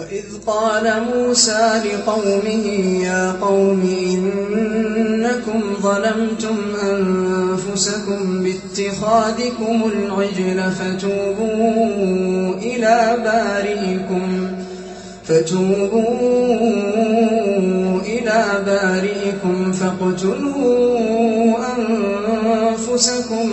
وإذ قال موسى لقومه يا قوم إنكم ظلمتم أنفسكم باتخاذكم العجل فتوبوا إلى بارئكم فتوبوا إلى بارئكم فاقتلوا أنفسكم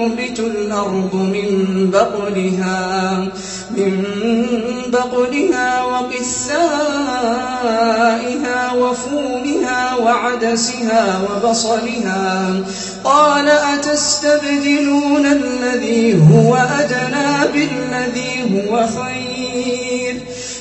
تنبت الأرض من بقلها من بقلها وقثائها وفومها وعدسها وبصلها. قال أتستبدلون الذي هو أدنى بالذي هو خير؟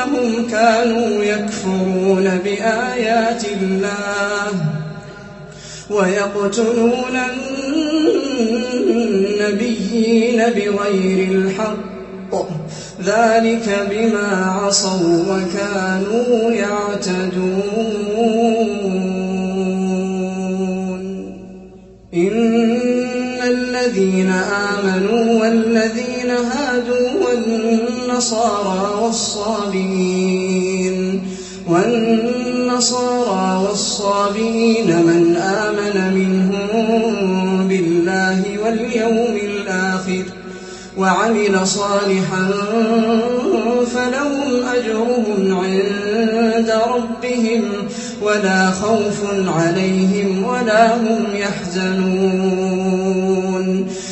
بأنهم كانوا يكفرون بآيات الله ويقتلون النبيين بغير الحق. ذلك بما عصوا وكانوا يعتدون. إن الذين آمنوا والذين هادوا والنصارى والصابئين والنصارى والصابئين من آمن منهم بالله واليوم الآخر وعمل صالحا فلهم أجرهم عند ربهم ولا خوف عليهم ولا هم يحزنون.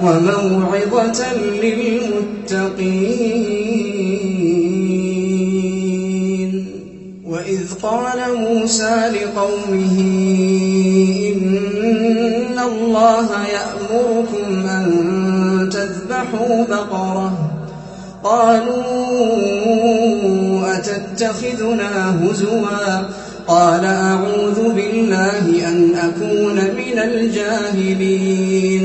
وموعظة للمتقين. وإذ قال موسى لقومه إن الله يأمركم أن تذبحوا بقرة. قالوا أتتخذنا هزوا؟ قال أعوذ بالله أن أكون من الجاهلين.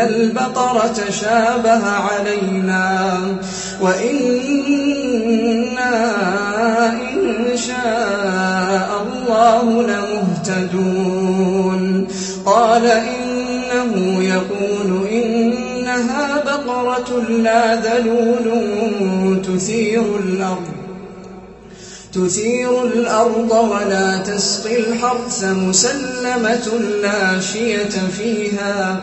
البقرة شابه علينا وإنا إن شاء الله لمهتدون. قال إنه يقول إنها بقرة لا ذلول تثير الأرض تثير الأرض ولا تسقي الحرث مسلمة لا شية فيها.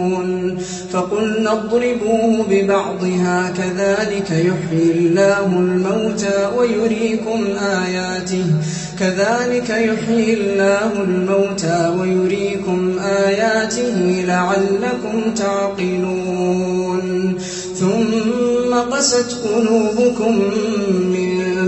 فقلنا اضربوه ببعضها كذلك يحيي الله الموتى ويريكم آياته. كذلك يحيي الله الموتى ويريكم آياته لعلكم تعقلون. ثم قست قلوبكم من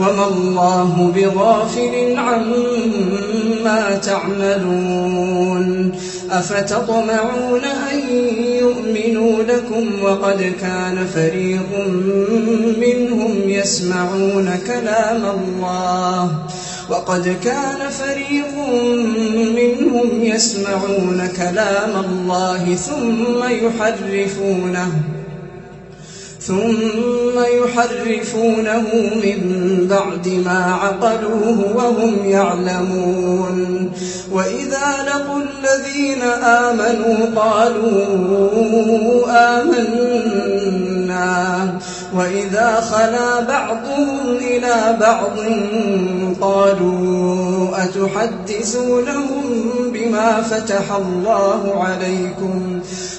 وما الله بغافل عما تعملون أفتطمعون أن يؤمنوا لكم وقد كان فريق منهم يسمعون كلام الله وقد كان فريق منهم يسمعون كلام الله ثم يحرفونه ثم يحرفونه من بعد ما عقلوه وهم يعلمون. وإذا لقوا الذين آمنوا قالوا آمنا. وإذا خلا بعضهم إلى بعض قالوا أتحدثونهم بما فتح الله عليكم؟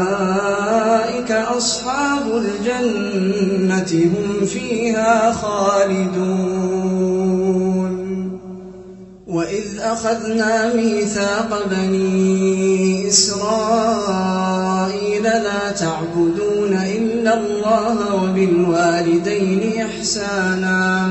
أولئك أصحاب الجنة هم فيها خالدون. وإذ أخذنا ميثاق بني إسرائيل لا تعبدون إلا الله وبالوالدين إحسانا.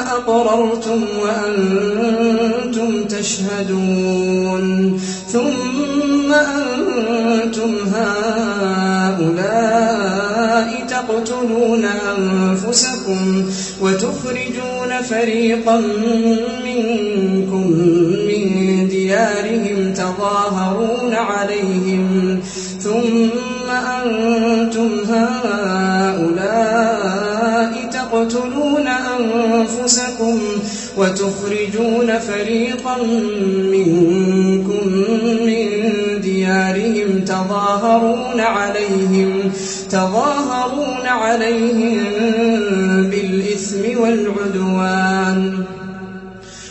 أقررتم وأنتم تشهدون. ثم أنتم هؤلاء تقتلون أنفسكم وتخرجون فريقا منكم من ديارهم تظاهرون عليهم. ثم أنتم هؤلاء تقتلون أنفسكم وتخرجون فريقا منكم من ديارهم تظاهرون عليهم تظاهرون عليهم بالإثم والعدوان